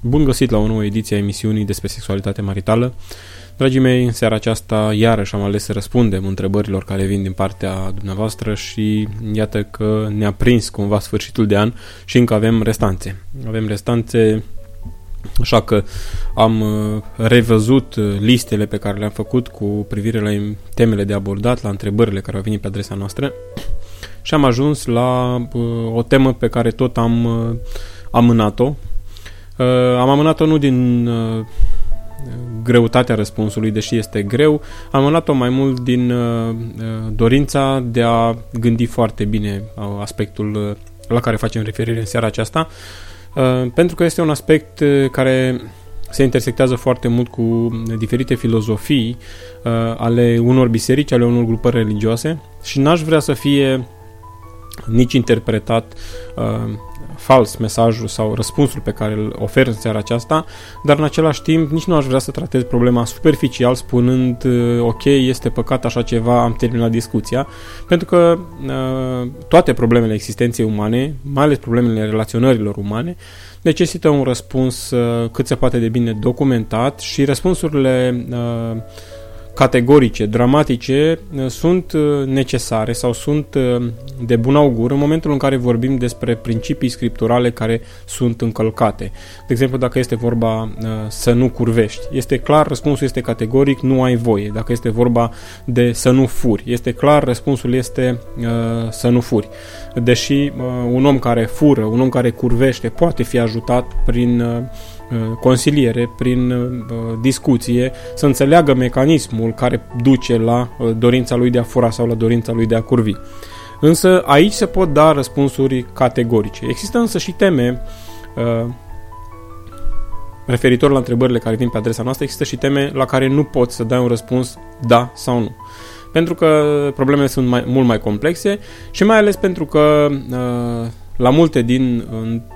Bun găsit la o nouă ediție a emisiunii despre sexualitate maritală. Dragii mei, în seara aceasta iarăși am ales să răspundem întrebărilor care vin din partea dumneavoastră și iată că ne-a prins cumva sfârșitul de an și încă avem restanțe. Avem restanțe Așa că am uh, revăzut uh, listele pe care le-am făcut cu privire la temele de abordat, la întrebările care au venit pe adresa noastră și am ajuns la uh, o temă pe care tot am amânat-o Uh, am amânat-o nu din uh, greutatea răspunsului, deși este greu, am amânat-o mai mult din uh, dorința de a gândi foarte bine aspectul la care facem referire în seara aceasta, pentru că este un aspect care se intersectează foarte mult cu diferite filozofii ale unor biserici, ale unor grupări religioase și n-aș vrea să fie nici interpretat fals mesajul sau răspunsul pe care îl ofer în seara aceasta, dar în același timp nici nu aș vrea să tratez problema superficial spunând uh, ok, este păcat așa ceva, am terminat discuția, pentru că uh, toate problemele existenței umane, mai ales problemele relaționărilor umane, necesită un răspuns uh, cât se poate de bine documentat și răspunsurile uh, categorice, dramatice, uh, sunt uh, necesare sau sunt uh, de bun augur în momentul în care vorbim despre principii scripturale care sunt încălcate. De exemplu, dacă este vorba să nu curvești, este clar, răspunsul este categoric, nu ai voie. Dacă este vorba de să nu furi, este clar, răspunsul este să nu furi. Deși un om care fură, un om care curvește, poate fi ajutat prin Uh, consiliere, prin uh, discuție, să înțeleagă mecanismul care duce la uh, dorința lui de a fura sau la dorința lui de a curvi. Însă aici se pot da răspunsuri categorice. Există însă și teme referitor la întrebările care vin pe adresa noastră, există și teme la care nu poți să dai un răspuns da sau nu. Pentru că problemele sunt mai, mult mai complexe și mai ales pentru că uh, la multe din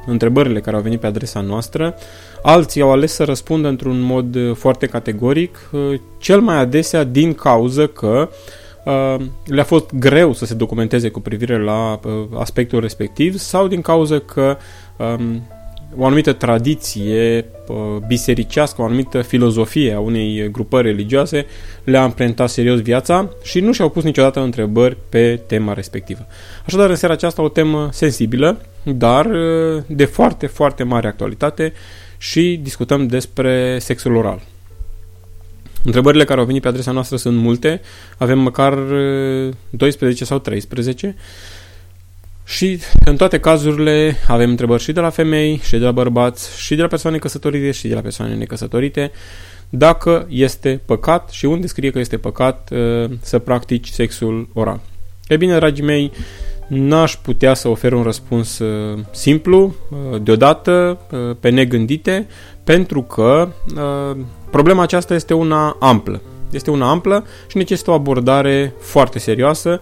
întrebările care au venit pe adresa noastră, alții au ales să răspundă într-un mod uh, foarte categoric, uh, cel mai adesea din cauză că uh, le-a fost greu să se documenteze cu privire la aspectul respectiv sau din cauză că um, o anumită tradiție bisericească, o anumită filozofie a unei grupări religioase le-a amprentat serios viața și nu și-au pus niciodată întrebări pe tema respectivă. Așadar, în seara aceasta o temă sensibilă, dar de foarte, foarte mare actualitate și discutăm despre sexul oral. Întrebările care au venit pe adresa noastră sunt multe, avem măcar 12 sau 13 și în toate cazurile avem întrebări și de la femei, și de la bărbați, și de la persoane căsătorite, și de la persoane necăsătorite, dacă este păcat și unde scrie că este păcat uh, să practici sexul oral. E bine, dragii mei, n-aș putea să ofer un răspuns uh, simplu, uh, deodată, pe negândite, pentru că problema aceasta este una amplă. Este una amplă și necesită o abordare foarte serioasă,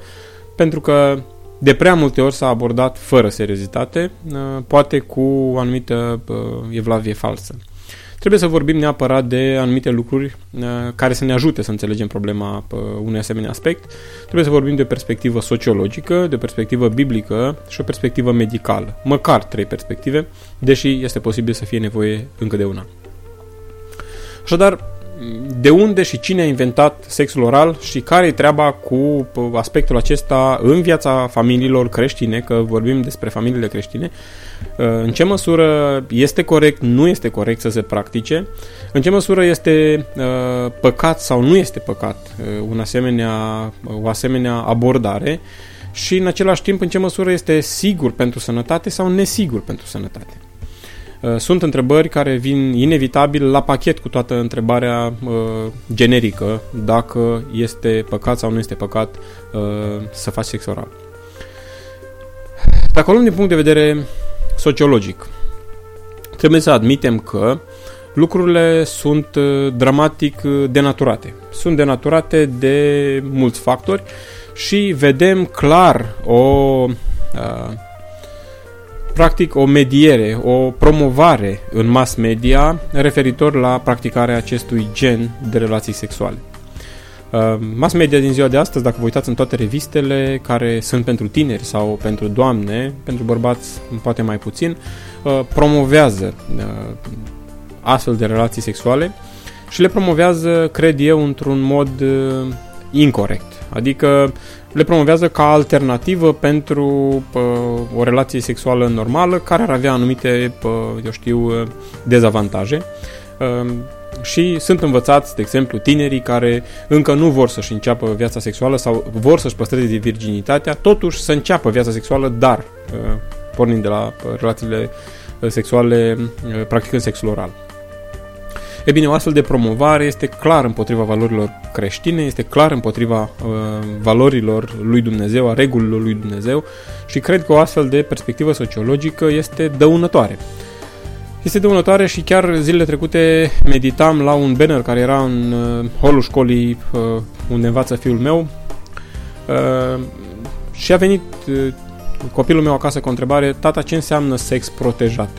pentru că de prea multe ori s-a abordat fără seriozitate, uh, poate cu o anumită uh, evlavie falsă. Trebuie să vorbim neapărat de anumite lucruri uh, care să ne ajute să înțelegem problema unui asemenea aspect. Trebuie să vorbim de o perspectivă sociologică, de o perspectivă biblică și o perspectivă medicală. Măcar trei perspective, deși este posibil să fie nevoie încă de una. Așadar, de unde și cine a inventat sexul oral și care e treaba cu aspectul acesta în viața familiilor creștine, că vorbim despre familiile creștine, uh, în ce măsură este corect, nu este corect să se practice, în ce măsură este uh, păcat sau nu este păcat uh, un asemenea, o asemenea abordare și în același timp în ce măsură este sigur pentru sănătate sau nesigur pentru sănătate. Uh, sunt întrebări care vin inevitabil la pachet cu toată întrebarea uh, generică dacă este păcat sau nu este păcat uh, să faci sex oral. Dacă o luăm din punct de vedere sociologic, trebuie să admitem că lucrurile sunt uh, dramatic uh, denaturate. Sunt denaturate de mulți factori și vedem clar o uh, practic o mediere, o promovare în mass media referitor la practicarea acestui gen de relații sexuale. Uh, mass media din ziua de astăzi, dacă vă uitați în toate revistele care sunt pentru tineri sau pentru doamne, pentru bărbați poate mai puțin, uh, promovează uh, astfel de relații sexuale și le promovează, cred eu, într-un mod uh, incorrect. Adică le promovează ca alternativă pentru uh, o relație sexuală normală care ar avea anumite, uh, eu știu, uh, dezavantaje. Uh, și sunt învățați, de exemplu, tinerii care încă nu vor să-și înceapă viața sexuală sau vor să-și păstreze virginitatea, totuși să înceapă viața sexuală, dar uh, pornind de la uh, relațiile uh, sexuale, practicând sexul oral. E bine, o astfel de promovare este clar împotriva valorilor creștine, este clar împotriva uh, valorilor lui Dumnezeu, a regulilor lui Dumnezeu și cred că o astfel de perspectivă sociologică este dăunătoare. Este dăunătoare și chiar zilele trecute meditam la un banner care era în uh, holul școlii uh, unde învață fiul meu uh, și a venit uh, copilul meu acasă cu o întrebare, tata, ce înseamnă sex protejat?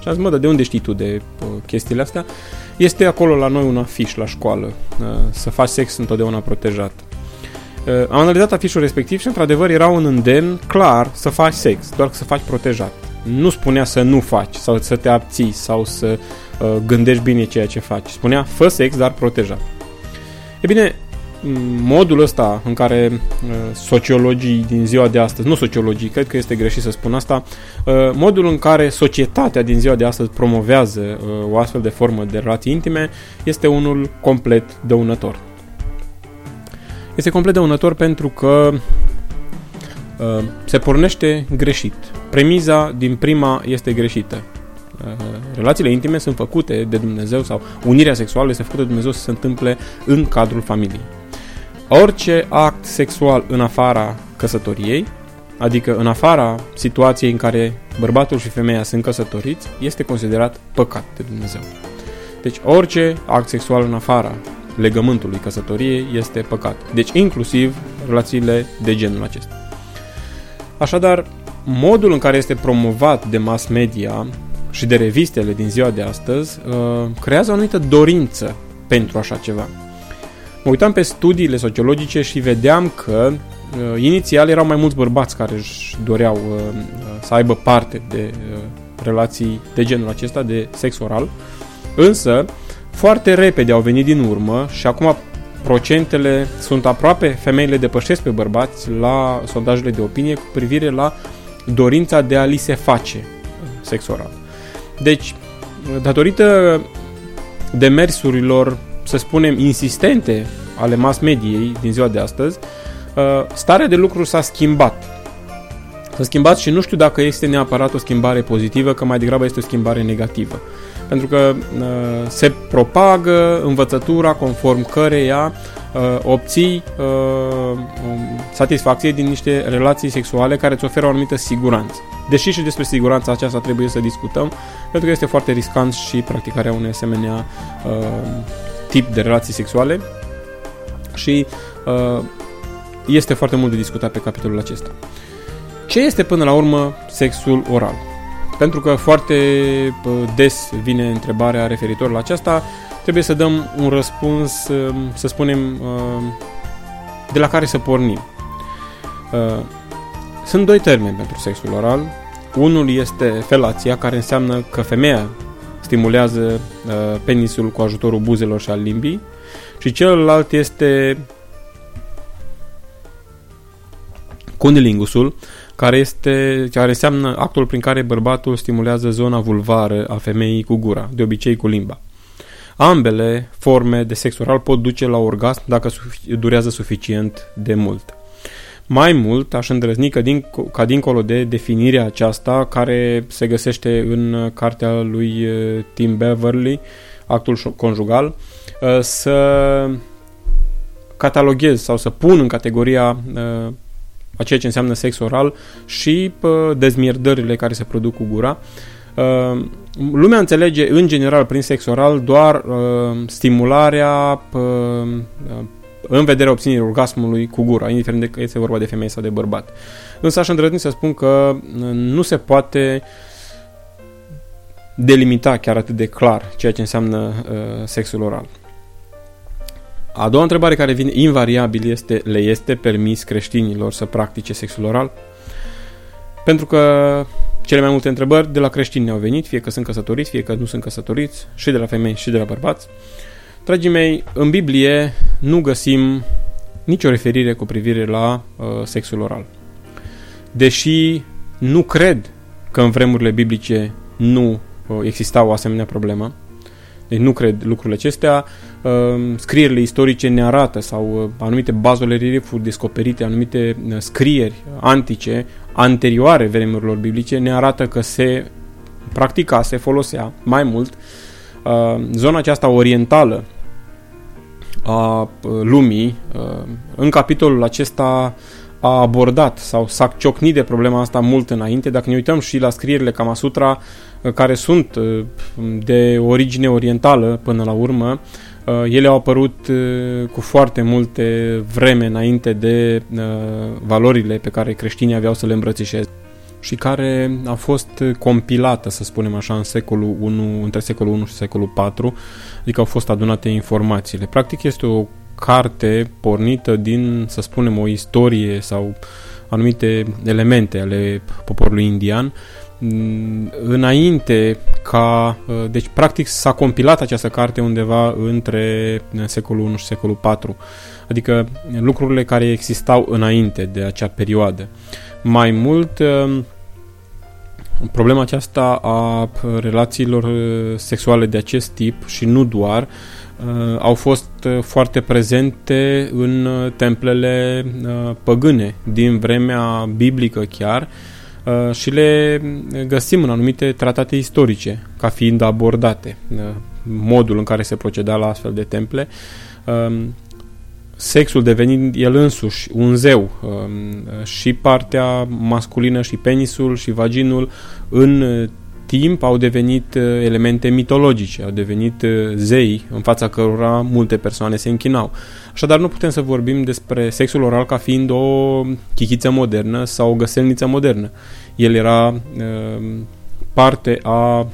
Și am zis, mă, de unde știi tu de uh, chestiile astea? Este acolo la noi un afiș la școală, uh, să faci sex întotdeauna protejat. Uh, am analizat afișul respectiv și într-adevăr era un îndemn clar să faci sex, doar să faci protejat. Nu spunea să nu faci sau să te abții sau să uh, gândești bine ceea ce faci. Spunea fă sex, dar protejat. E bine, modul ăsta în care uh, sociologii din ziua de astăzi, nu sociologii, cred că este greșit să spun asta, uh, modul în care societatea din ziua de astăzi promovează uh, o astfel de formă de relații intime este unul complet dăunător. Este complet dăunător pentru că se pornește greșit. Premiza din prima este greșită. Relațiile intime sunt făcute de Dumnezeu sau unirea sexuală este făcută de Dumnezeu să se întâmple în cadrul familiei. Orice act sexual în afara căsătoriei, adică în afara situației în care bărbatul și femeia sunt căsătoriți, este considerat păcat de Dumnezeu. Deci orice act sexual în afara legământului căsătoriei este păcat. Deci inclusiv relațiile de genul acesta. Așadar, modul în care este promovat de mass media și de revistele din ziua de astăzi uh, creează o anumită dorință pentru așa ceva. Mă uitam pe studiile sociologice și vedeam că uh, inițial erau mai mulți bărbați care își doreau uh, să aibă parte de uh, relații de genul acesta, de sex oral, însă foarte repede au venit din urmă și acum procentele sunt aproape, femeile depășesc pe bărbați la sondajele de opinie cu privire la dorința de a li se face uh, sex oral. Deci, datorită demersurilor să spunem, insistente ale mass mediei din ziua de astăzi, uh, starea de lucru s-a schimbat. S-a schimbat și nu știu dacă este neapărat o schimbare pozitivă, că mai degrabă este o schimbare negativă. Pentru că uh, se propagă învățătura conform căreia uh, obții um, satisfacție din niște relații sexuale care îți oferă o anumită siguranță. Deși și despre siguranța aceasta trebuie să discutăm, pentru că este foarte riscant și practicarea unei asemenea tip de relații sexuale și uh, este foarte mult de discutat pe capitolul acesta. Ce este până la urmă sexul oral? Pentru că foarte uh, des vine întrebarea referitor la aceasta, trebuie să dăm un răspuns, uh, să spunem, uh, de la care să pornim. Uh, sunt doi termeni pentru sexul oral. Unul este felația, care înseamnă că femeia stimulează uh, penisul cu ajutorul buzelor și al limbii și celălalt este cunnilingusul, care, este, care înseamnă actul prin care bărbatul stimulează zona vulvară a femeii cu gura, de obicei cu limba. Ambele forme de sex oral pot duce la orgasm dacă durează suficient de mult. Mai mult, aș îndrăzni că din, ca dincolo de definirea aceasta, care se găsește în cartea lui uh, Tim Beverly, actul conjugal, uh, să cataloghez sau să pun în categoria uh, a ceea ce înseamnă sex oral și dezmierdările care se produc cu gura. Lumea înțelege în general prin sex oral doar stimularea în vederea obținerii orgasmului cu gura, indiferent de că este vorba de femeie sau de bărbat. Însă aș îndrăzni să spun că uh, nu se poate delimita chiar atât de clar ceea ce înseamnă uh, sexul oral. A doua întrebare care vine invariabil este, le este permis creștinilor să practice sexul oral? Pentru că cele mai multe întrebări de la creștini ne-au venit, fie că sunt căsătoriți, fie că nu sunt căsătoriți, și de la femei și de la bărbați. Dragii mei, în Biblie nu găsim nicio referire cu privire la uh, sexul oral. Deși nu cred că în vremurile biblice nu uh, exista o asemenea problemă, deci nu cred lucrurile acestea. Ehm, scrierile istorice ne arată sau uh, anumite bazolerifuri descoperite, anumite uh, scrieri antice, anterioare vremurilor biblice, ne arată că se practica, se folosea mai mult ehm, zona aceasta orientală a uh, lumii. În capitolul acesta a abordat sau s-a ciocnit de problema asta mult înainte. Dacă ne uităm și la scrierile Kamasutra, uh, care sunt uh, de origine orientală până la urmă, uh, ele au apărut cu foarte multe vreme înainte de valorile pe care creștinii aveau să le îmbrățișeze și care a fost compilată, să spunem așa, în secolul 1, între secolul 1 și secolul 4, adică au fost adunate informațiile. Practic este o carte pornită din, să spunem, o istorie sau anumite elemente ale poporului indian, mm, înainte ca... Uh, deci, practic, s-a compilat această carte undeva între secolul 1 și secolul 4, adică lucrurile care existau înainte de acea perioadă. Mai mult, uh, problema aceasta a relațiilor uh, sexuale de acest tip și nu doar, uh, au fost uh, foarte prezente în uh, templele uh, păgâne din vremea biblică chiar uh, și le găsim în anumite tratate istorice ca fiind abordate uh, modul în care se proceda la astfel de temple. Uh, sexul devenind el însuși un zeu uh, și partea masculină și penisul și vaginul în timp au devenit uh, elemente mitologice, au devenit uh, zei în fața cărora multe persoane se închinau. Așadar, nu putem să vorbim despre sexul oral ca fiind o chichiță modernă sau o găselniță modernă. El era uh, parte a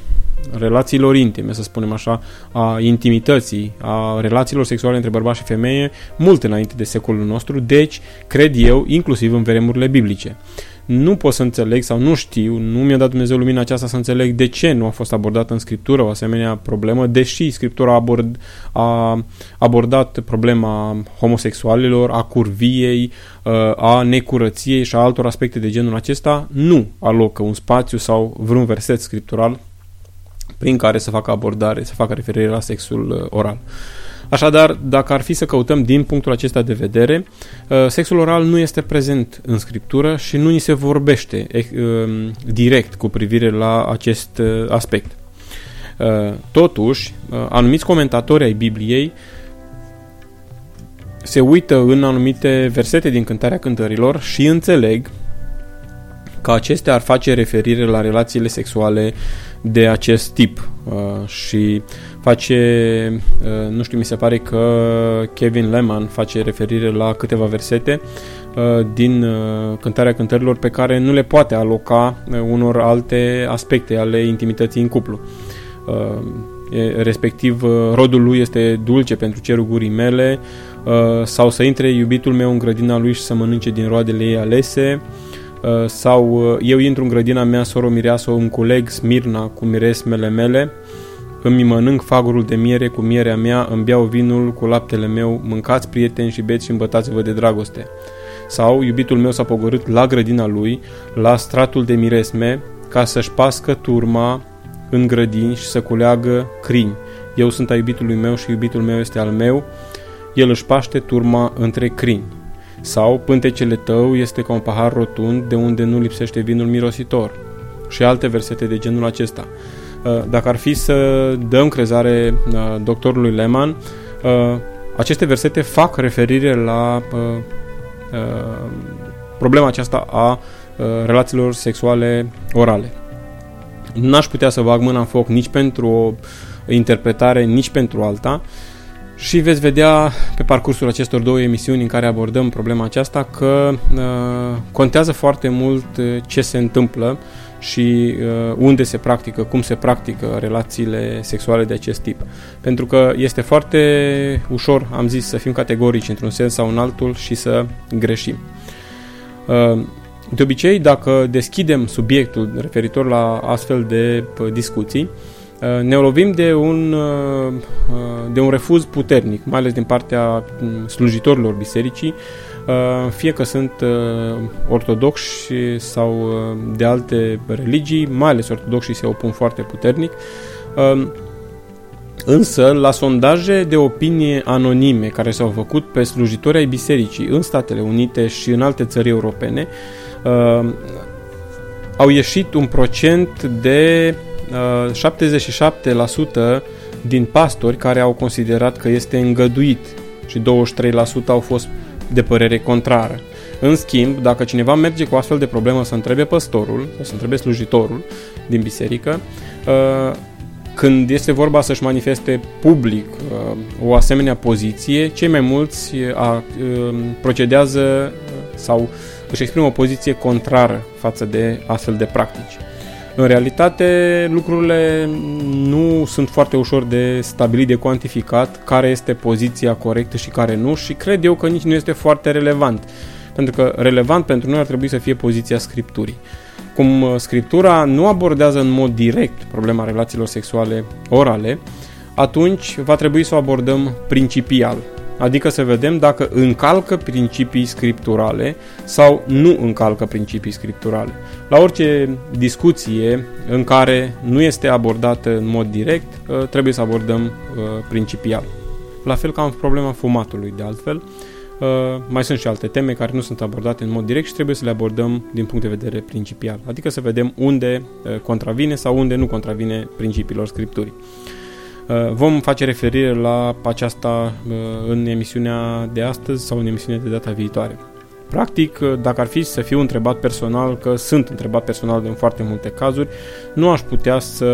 relațiilor intime, să spunem așa, a intimității, a relațiilor sexuale între bărbați și femeie, mult înainte de secolul nostru, deci, cred eu, inclusiv în vremurile biblice nu pot să înțeleg sau nu știu, nu mi-a dat Dumnezeu lumina aceasta să înțeleg de ce nu a fost abordată în Scriptură o asemenea problemă, deși Scriptura a, abord, a abordat problema homosexualilor, a curviei, uh, a necurăției și a altor aspecte de genul acesta, nu alocă un spațiu sau vreun verset scriptural prin care să facă abordare, să facă referire la sexul uh, oral. Așadar, dacă ar fi să căutăm din punctul acesta de vedere, uh, sexul oral nu este prezent în scriptură și nu ni se vorbește uh, direct cu privire la acest uh, aspect. Totuși, anumiți comentatori ai Bibliei se uită în anumite versete din Cântarea Cântărilor și înțeleg că acestea ar face referire la relațiile sexuale de acest tip uh, și face, uh, nu știu, mi se pare că Kevin Lehman face referire la câteva versete uh, din uh, cântarea cântărilor pe care nu le poate aloca uh, unor alte aspecte ale intimității în cuplu. Uh, respectiv, uh, rodul lui este dulce pentru cerul gurii mele uh, sau să intre iubitul meu în grădina lui și să mănânce din roadele ei alese Uh, sau uh, eu intru în grădina mea, soro mireasă, îmi culeg smirna cu miresmele mele, îmi mănânc fagurul de miere cu mierea mea, îmi beau vinul cu laptele meu, mâncați prieteni și beți și îmbătați-vă de dragoste. Sau iubitul meu s-a pogorât la grădina lui, la stratul de miresme, ca să-și pască turma în grădini și să culeagă crini. Eu sunt a iubitului meu și iubitul meu este al meu, el își paște turma între crini. Sau pântecele tău este ca un pahar rotund de unde nu lipsește vinul mirositor. Și alte versete de genul acesta. Uh, dacă ar fi să dăm crezare uh, doctorului Lehman, uh, aceste versete fac referire la problema aceasta a relațiilor sexuale orale. N-aș putea să bag mâna în foc nici pentru o interpretare, nici pentru alta, și veți vedea pe parcursul acestor două emisiuni în care abordăm problema aceasta că uh, contează foarte mult uh, ce se întâmplă și uh, unde se practică, cum se practică relațiile sexuale de acest tip. Pentru că este foarte ușor, am zis, să fim categorici într-un sens sau în altul și să greșim. Uh, De obicei, dacă deschidem subiectul referitor la astfel de discuții, ne lovim de un, de un refuz puternic, mai ales din partea slujitorilor bisericii, fie că sunt ortodoxi sau de alte religii, mai ales ortodoxii se opun foarte puternic. Însă, la sondaje de opinie anonime care s-au făcut pe slujitori ai bisericii în Statele Unite și în alte țări europene, uh, au ieșit un procent de uh, 77% din pastori care au considerat că este îngăduit și 23% au fost de părere contrară. În schimb, dacă cineva merge cu astfel de problemă să întrebe păstorul sau să întrebe slujitorul din biserică, uh, când este vorba să-și manifeste public uh, o asemenea poziție, cei mai mulți uh, a, uh, procedează sau își exprimă o poziție contrară față de astfel de practici. În realitate, lucrurile nu sunt foarte ușor de stabilit, de cuantificat care este poziția corectă și care nu și cred eu că nici nu este foarte relevant. Pentru că relevant pentru noi ar trebui să fie poziția Scripturii. Cum uh, Scriptura nu abordează în mod direct problema relațiilor sexuale orale, atunci va trebui să o abordăm principial, adică să vedem dacă încalcă principii scripturale sau nu încalcă principii scripturale. La orice discuție în care nu este abordată în mod direct, uh, trebuie să abordăm uh, principial. La fel ca în problema fumatului, de altfel, Uh, mai sunt și alte teme care nu sunt abordate în mod direct și trebuie să le abordăm din punct de vedere principial, adică să vedem unde uh, contravine sau unde nu contravine principiilor Scripturii. Uh, vom face referire la aceasta în emisiunea de astăzi sau în emisiunea de data viitoare. Practic, dacă ar fi să fiu întrebat personal, că sunt întrebat personal în foarte multe cazuri, nu aș putea să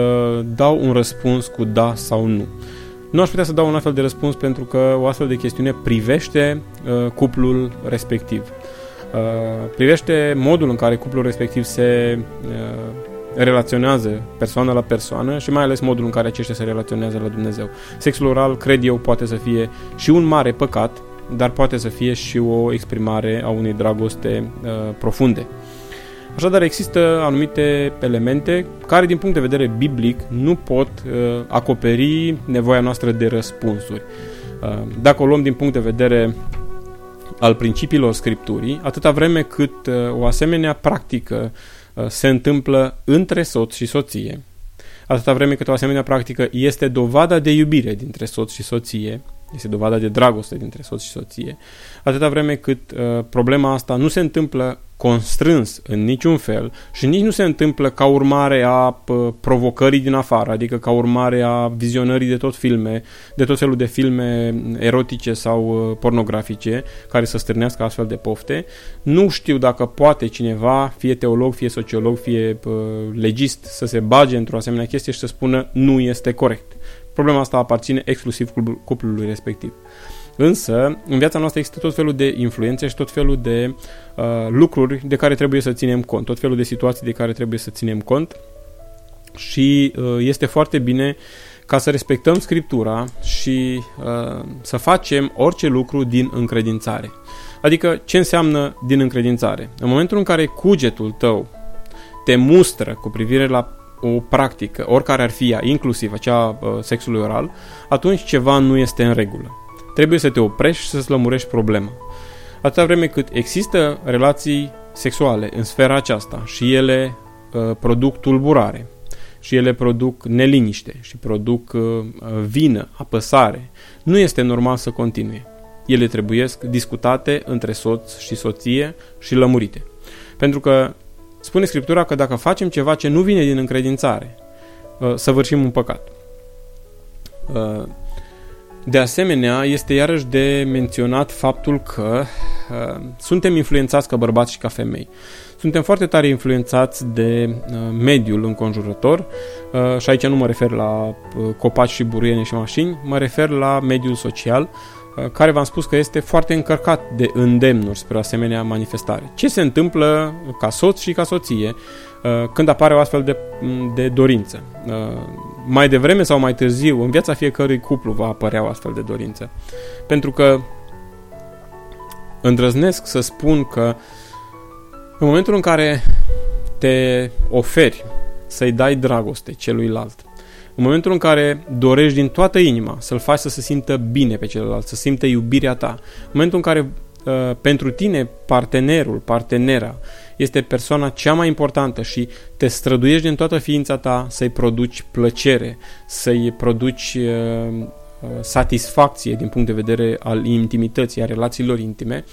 dau un răspuns cu da sau nu. Nu aș putea să dau un astfel de răspuns pentru că o astfel de chestiune privește uh, cuplul respectiv. Uh, privește modul în care cuplul respectiv se uh, relaționează persoană la persoană și mai ales modul în care aceștia se relaționează la Dumnezeu. Sexul oral, cred eu, poate să fie și un mare păcat, dar poate să fie și o exprimare a unei dragoste uh, profunde. Așadar, există anumite elemente care, din punct de vedere biblic, nu pot uh, acoperi nevoia noastră de răspunsuri. Uh, dacă o luăm din punct de vedere al principiilor Scripturii, atâta vreme cât uh, o asemenea practică uh, se întâmplă între soț și soție, atâta vreme cât o asemenea practică este dovada de iubire dintre soț și soție, este dovada de dragoste dintre soț și soție, atâta vreme cât uh, problema asta nu se întâmplă constrâns în niciun fel și nici nu se întâmplă ca urmare a provocării din afară, adică ca urmare a vizionării de tot filme, de tot felul de filme erotice sau pornografice care să stârnească astfel de pofte. Nu știu dacă poate cineva, fie teolog, fie sociolog, fie legist, să se bage într-o asemenea chestie și să spună nu este corect. Problema asta aparține exclusiv cuplului respectiv. Însă, în viața noastră există tot felul de influențe și tot felul de uh, lucruri de care trebuie să ținem cont, tot felul de situații de care trebuie să ținem cont și uh, este foarte bine ca să respectăm Scriptura și uh, să facem orice lucru din încredințare. Adică, ce înseamnă din încredințare? În momentul în care cugetul tău te mustră cu privire la o practică, oricare ar fi ea, inclusiv acea uh, sexului oral, atunci ceva nu este în regulă. Trebuie să te oprești și să-ți lămurești problema. Atâta vreme cât există relații sexuale în sfera aceasta și ele uh, produc tulburare, și ele produc neliniște și produc uh, vină, apăsare, nu este normal să continue. Ele trebuie discutate între soț și soție și lămurite. Pentru că spune Scriptura că dacă facem ceva ce nu vine din încredințare, uh, săvârșim un păcat. Uh, de asemenea, este iarăși de menționat faptul că uh, suntem influențați ca bărbați și ca femei. Suntem foarte tare influențați de uh, mediul înconjurător uh, și aici nu mă refer la uh, copaci și buruiene și mașini, mă refer la mediul social uh, care v-am spus că este foarte încărcat de îndemnuri spre o asemenea manifestare. Ce se întâmplă ca soț și ca soție uh, când apare o astfel de, de dorință? Mai devreme sau mai târziu, în viața fiecărui cuplu va apărea o astfel de dorință. Pentru că îndrăznesc să spun că În momentul în care te oferi să-i dai dragoste celuilalt, în momentul în care dorești din toată inima să-l faci să se simtă bine pe celălalt, să simtă iubirea ta, în momentul în care uh, pentru tine partenerul, partenera, este persoana cea mai importantă și te străduiești din toată ființa ta să-i produci plăcere, să-i produci uh, uh, satisfacție din punct de vedere al intimității, a relațiilor intime,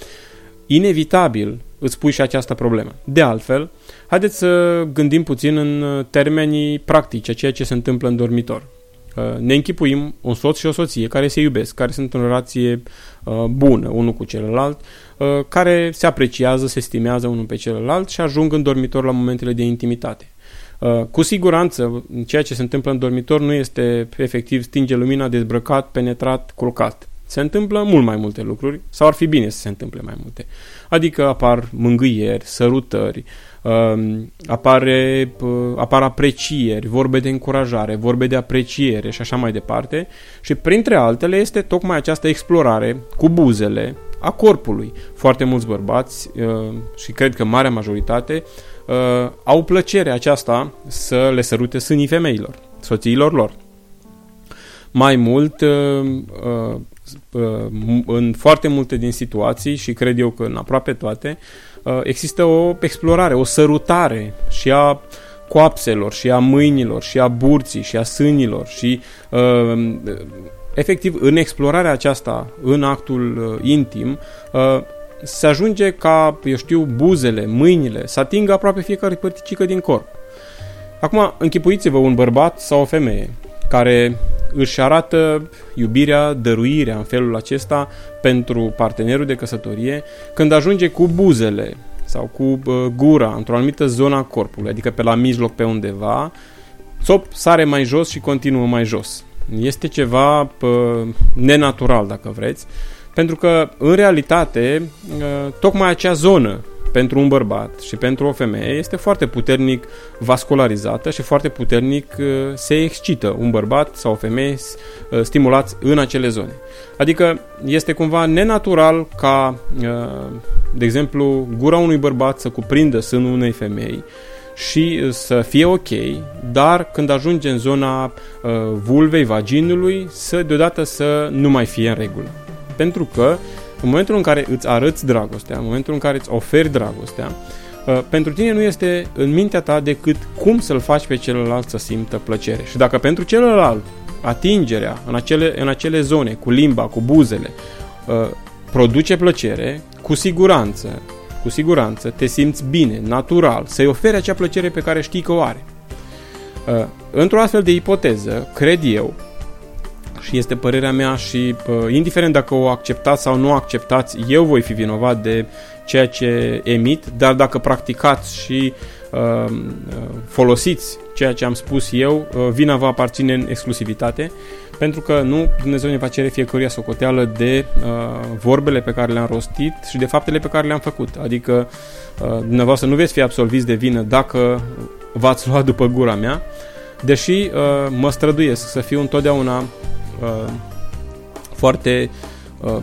inevitabil îți pui și această problemă. De altfel, haideți să gândim puțin în uh, termenii practici a ceea ce se întâmplă în dormitor. Uh, ne închipuim un soț și o soție care se iubesc, care sunt în relație uh, bună unul cu celălalt, care se apreciază, se stimează unul pe celălalt și ajung în dormitor la momentele de intimitate. Cu siguranță, ceea ce se întâmplă în dormitor nu este efectiv stinge lumina, dezbrăcat, penetrat, culcat. Se întâmplă mult mai multe lucruri, sau ar fi bine să se întâmple mai multe. Adică apar mângâieri, sărutări, um, apare, uh, apar aprecieri, vorbe de încurajare, vorbe de apreciere și așa mai departe. Și printre altele este tocmai această explorare cu buzele a corpului. Foarte mulți bărbați uh, și cred că marea majoritate uh, au plăcerea aceasta să le sărute sânii femeilor, soțiilor lor. Mai mult, în foarte multe din situații și cred eu că în aproape toate, uh, există o explorare, o sărutare și a coapselor, și a mâinilor, și a burții, și a sânilor și uh, efectiv în explorarea aceasta, în actul uh, intim, se ajunge ca, eu știu, buzele, mâinile, să atingă aproape fiecare părticică din corp. Acum, închipuiți-vă un bărbat sau o femeie care își arată iubirea, dăruirea în felul acesta pentru partenerul de căsătorie când ajunge cu buzele sau cu gura într-o anumită zonă a corpului, adică pe la mijloc pe undeva, țop sare mai jos și continuă mai jos. Este ceva pă, nenatural, dacă vreți, pentru că, în realitate, ă, tocmai acea zonă pentru un bărbat și pentru o femeie este foarte puternic vascularizată și foarte puternic uh, se excită un bărbat sau o femeie uh, stimulați în acele zone. Adică este cumva nenatural ca, uh, de exemplu, gura unui bărbat să cuprindă sânul unei femei și să fie ok, dar când ajunge în zona vulvei, vaginului, să deodată să nu mai fie în regulă. Pentru că în momentul în care îți arăți dragostea, în momentul în care îți oferi dragostea, uh, pentru tine nu este în mintea ta decât cum să-l faci pe celălalt să simtă plăcere. Și dacă pentru celălalt atingerea în acele, în acele zone, cu limba, cu buzele, uh, produce plăcere, cu siguranță, cu siguranță te simți bine, natural, să-i oferi acea plăcere pe care știi că o are. Uh, într-o astfel de ipoteză, cred eu și este părerea mea și uh, indiferent dacă o acceptați sau nu acceptați, eu voi fi vinovat de ceea ce emit, dar dacă practicați și uh, uh folosiți ceea ce am spus eu, uh, vina va aparține în exclusivitate, pentru că nu Dumnezeu ne va cere fiecăruia socoteală de uh, vorbele pe care le-am rostit și de faptele pe care le-am făcut. Adică uh, dumneavoastră nu veți fi absolviți de vină dacă v-ați luat după gura mea, deși uh, mă străduiesc să fiu întotdeauna uh, foarte uh,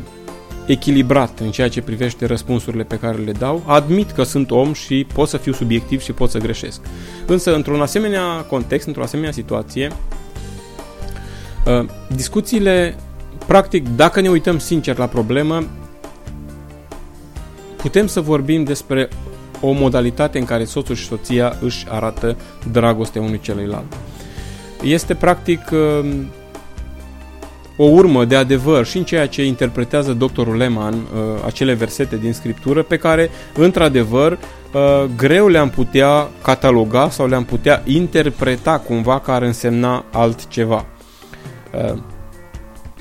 echilibrat în ceea ce privește răspunsurile pe care le dau. Admit că sunt om și pot să fiu subiectiv și pot să greșesc. Însă, într-un asemenea context, într-o asemenea situație, uh, discuțiile, practic, dacă ne uităm sincer la problemă, putem să vorbim despre o modalitate în care soțul și soția își arată dragoste unui celuilalt. Este practic uh, o urmă de adevăr și în ceea ce interpretează doctorul Lehmann uh, acele versete din scriptură pe care, într-adevăr, uh, greu le-am putea cataloga sau le-am putea interpreta cumva că ar însemna altceva. Uh,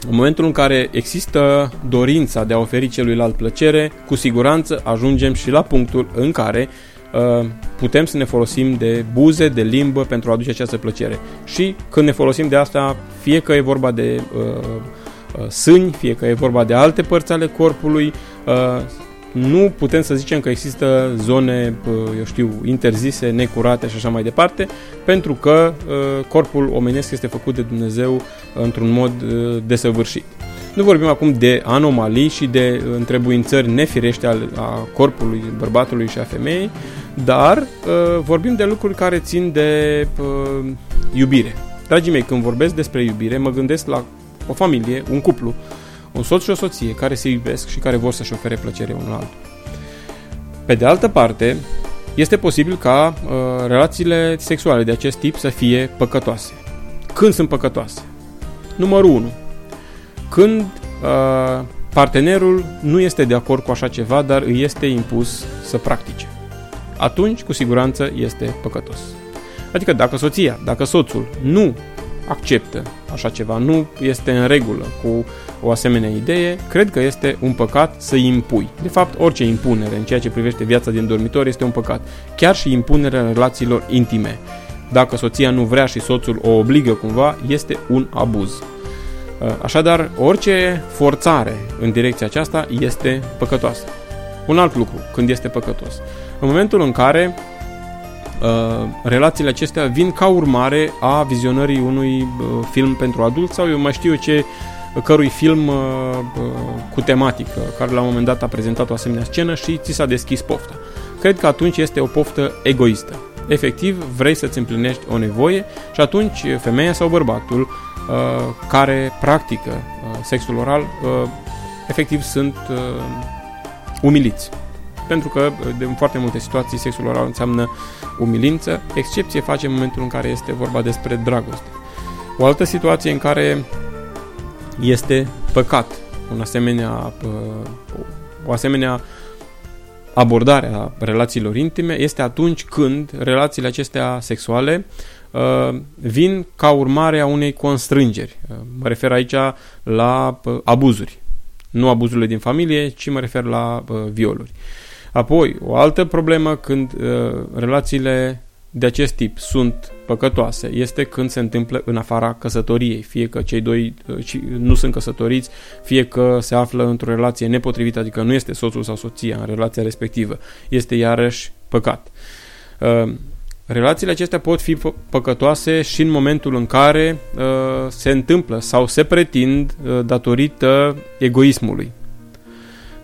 în momentul în care există dorința de a oferi celuilalt plăcere, cu siguranță ajungem și la punctul în care Uh, putem să ne folosim de buze, de limbă pentru a aduce această plăcere. Și când ne folosim de asta, fie că e vorba de uh, uh, sâni, fie că e vorba de alte părți ale corpului, uh, nu putem să zicem că există zone, uh, eu știu, interzise, necurate și așa mai departe, pentru că uh, corpul omenesc este făcut de Dumnezeu într-un mod desăvârșit. Nu vorbim acum de anomalii și de întrebuințări nefirește a corpului bărbatului și a femeii, dar uh, vorbim de lucruri care țin de uh, iubire. Dragii mei, când vorbesc despre iubire, mă gândesc la o familie, un cuplu, un soț și o soție care se iubesc și care vor să-și ofere plăcere unul altul. Pe de altă parte, este posibil ca uh, relațiile sexuale de acest tip să fie păcătoase. Când sunt păcătoase? Numărul 1. Când uh, partenerul nu este de acord cu așa ceva, dar îi este impus să practice. Atunci, cu siguranță, este păcătos. Adică dacă soția, dacă soțul nu acceptă așa ceva, nu este în regulă cu o asemenea idee, cred că este un păcat să impui. De fapt, orice impunere în ceea ce privește viața din dormitor este un păcat. Chiar și impunerea relațiilor intime. Dacă soția nu vrea și soțul o obligă cumva, este un abuz. Uh, așadar, orice forțare în direcția aceasta este păcătoasă. Un alt lucru, când este păcătos. În momentul în care uh, relațiile acestea vin ca urmare a vizionării unui uh, film pentru adulți sau eu mai știu eu ce cărui film uh, uh, cu tematică, care la un moment dat a prezentat o asemenea scenă și ți s-a deschis pofta. Cred că atunci este o poftă egoistă. Efectiv, vrei să-ți împlinești o nevoie și atunci femeia sau bărbatul uh, care practică uh, sexul oral uh, efectiv sunt uh, umiliți. Pentru că uh, de în foarte multe situații sexul oral înseamnă umilință, excepție face în momentul în care este vorba despre dragoste. O altă situație în care este păcat un asemenea, uh, o asemenea abordare a relațiilor intime este atunci când relațiile acestea sexuale uh, vin ca urmare a unei constrângeri. Uh, mă refer aici la abuzuri. Nu abuzurile din familie, ci mă refer la violuri. Apoi, o altă problemă când relațiile de acest tip sunt păcătoase este când se întâmplă în afara căsătoriei, fie că cei doi uh, nu sunt căsătoriți, fie că se află într-o relație nepotrivită, adică nu este soțul sau soția în relația respectivă. Este iarăși păcat. Uh, relațiile acestea pot fi păcătoase și în momentul în care uh, se întâmplă sau se pretind datorită egoismului.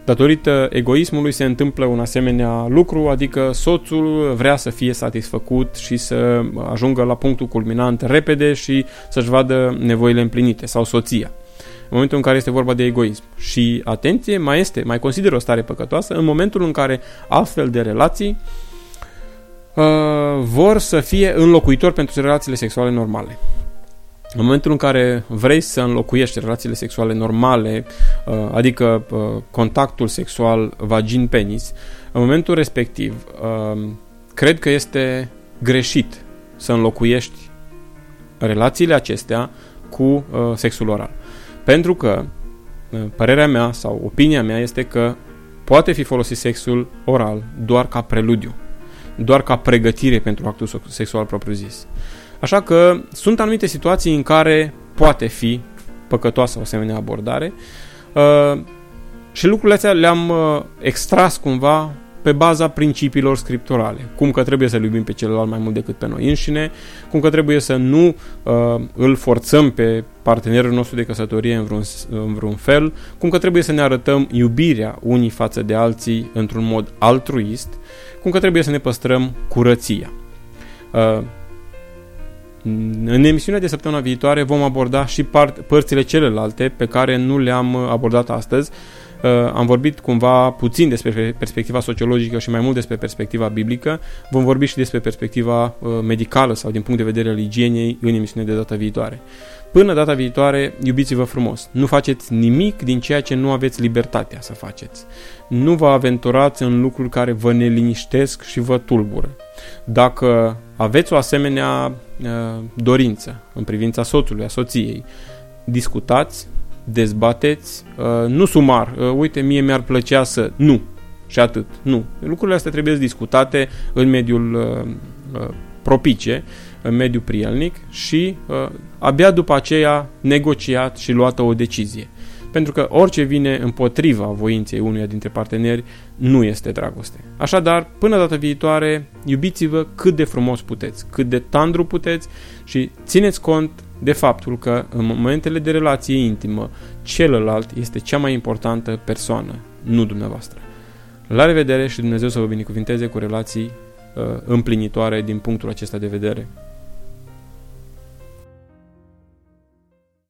Datorită egoismului se întâmplă un asemenea lucru, adică soțul vrea să fie satisfăcut și să ajungă la punctul culminant repede și să-și vadă nevoile împlinite, sau soția. În momentul în care este vorba de egoism. Și, atenție, mai este, mai consider o stare păcătoasă, în momentul în care astfel de relații uh, vor să fie înlocuitori pentru relațiile sexuale normale. În momentul în care vrei să înlocuiești relațiile sexuale normale, uh, adică uh, contactul sexual vagin-penis, în momentul respectiv, uh, cred că este greșit să înlocuiești relațiile acestea cu sexul oral. Pentru că părerea mea sau opinia mea este că poate fi folosit sexul oral doar ca preludiu, doar ca pregătire pentru actul sexual propriu-zis. Așa că sunt anumite situații în care poate fi păcătoasă o asemenea abordare uh, și lucrurile astea le-am uh, extras cumva pe baza principiilor scripturale. Cum că trebuie să-l iubim pe celălalt mai mult decât pe noi înșine, cum că trebuie să nu uh, îl forțăm pe partenerul nostru de căsătorie în vreun, în vreun fel, cum că trebuie să ne arătăm iubirea unii față de alții într-un mod altruist, cum că trebuie să ne păstrăm curăția. Uh, în emisiunea de săptămâna viitoare vom aborda și part, părțile celelalte pe care nu le-am uh, abordat astăzi. Uh, am vorbit cumva puțin despre perspectiva sociologică și mai mult despre perspectiva biblică. Vom vorbi și despre perspectiva uh, medicală sau din punct de vedere al igienei în emisiunea de data viitoare. Până data viitoare, iubiți-vă frumos. Nu faceți nimic din ceea ce nu aveți libertatea să faceți. Nu vă aventurați în lucruri care vă neliniștesc și vă tulbură. Dacă aveți o asemenea uh, dorință în privința soțului, a soției, discutați, dezbateți, uh, nu sumar, uh, uite, mie mi-ar plăcea să... Nu, și atât. Nu. Lucrurile astea trebuie discutate în mediul uh, uh, propice, în mediul prielnic și uh, abia după aceea negociat și luată o decizie. Pentru că orice vine împotriva voinței unuia dintre parteneri nu este dragoste. Așadar, până data viitoare, iubiți-vă cât de frumos puteți, cât de tandru puteți și țineți cont de faptul că în momentele de relație intimă, celălalt este cea mai importantă persoană, nu dumneavoastră. La revedere și Dumnezeu să vă binecuvinteze cu relații uh, împlinitoare din punctul acesta de vedere.